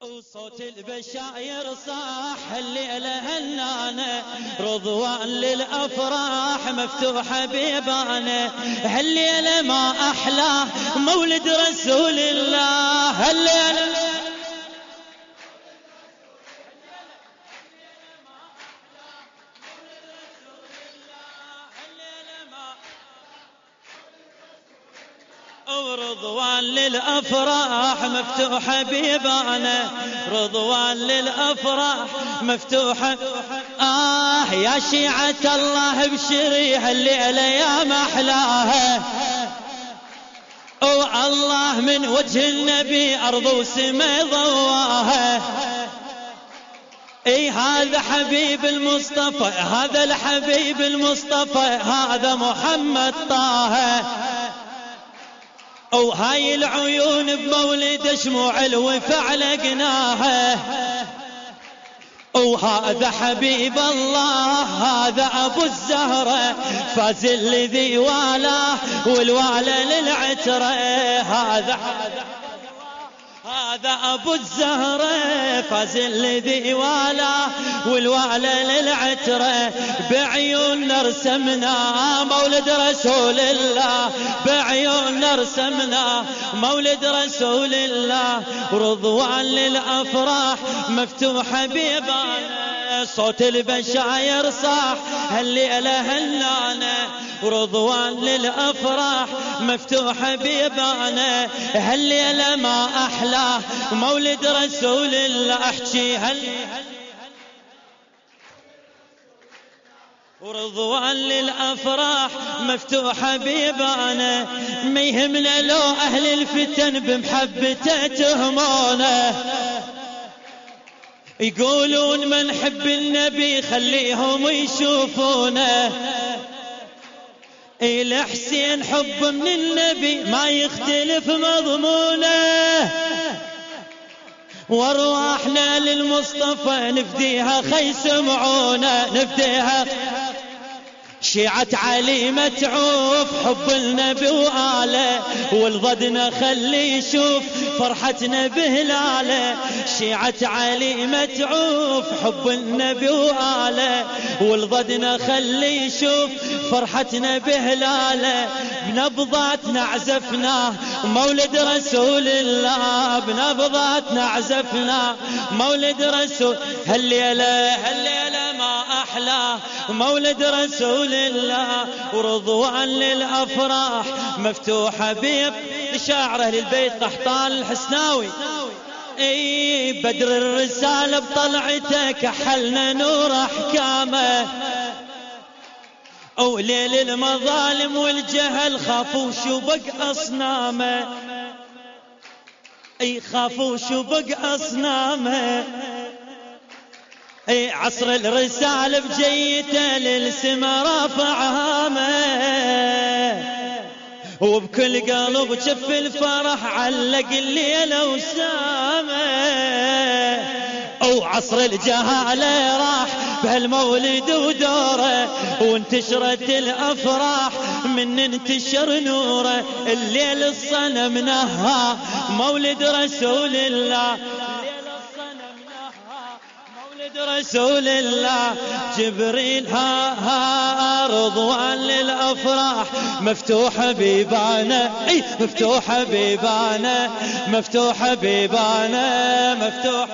وصوت البشاير صاح الليلة هنانة رضوان للأفراح مفتوحة بيبانة. هالليلة ما أحلى مولد رسول الله هالليلة ورضوان للأفراح مفتوحة بيبانة رضوان للأفراح مفتوحة آه يا شيعة الله بشري هالليلة يا محلاها الله من وجه النبي أرض وسما ضواها إي هذا حبيب المصطفى هذا الحبيب المصطفى هذا محمد طه. أو هاي العيون بمولد شموع الوفا علقناها وهذا حبيب الله هذا أبو الزهرة فاز الذي والاه والوالى للعترة. هذا هذا أبو الزهرة فاز الذي والاه والوالى للعترة بعيون رسمنا مولد رسول الله بعيون رسمنا مولد رسول الله. رضوان للأفراح مفتوحه بيبانه صوت البشاير صاح هالليلة هلانا ورضوان للأفراح. مفتوحة بيبانة هالليلة ما أحلى. مولد رسول الله أحكي هل ورضوان للأفراح. مفتوحة بيبانة ما يهمنا لو أهل الفتن بمحبته تهمونه يقولون من حب النبي خليهم يشوفونه. الحسين حب من النبي ما يختلف مضمونه. وارواحنا للمصطفى نفديها خي سمعونا نفديها. شيعة علي متعوف حب النبي وآله والضدنا خلي يشوف فرحتنا بهلالة شيعة علي متعوف حب النبي وآله. والضدنا خلي يشوف فرحتنا بهلالة. بنبضاتنا عزفنا مولد رسول الله. بنبضاتنا عزفنا مولد رسول هالليلة هالليلة ما أحلى. مولد رسول الله ورضوان للأفراح. مفتوحة بيب شاعر أهل البيت قحطان الحسناوي. إي بدر الرسالة بطلعته كحلنا نور أحكامه. وليل المظالم والجهل خافوا شبق أصنامه. إي خافوا شبق أصنامه. إي عصر الرسالة بجيته للسما رافع هامه. وبكل قلب شف الفرح علق الليل وسامه أو عصر الجهالة راح بهالمولد ودوره وانتشرت الأفراح من انتشر نوره. الليل الصنم نها مولد رسول الله. رسول الله. جبريل ها ها رضوان للأفراح. مفتوحه بيبانة إي مفتوحه بيبانة مفتوحه بيبانة مفتوح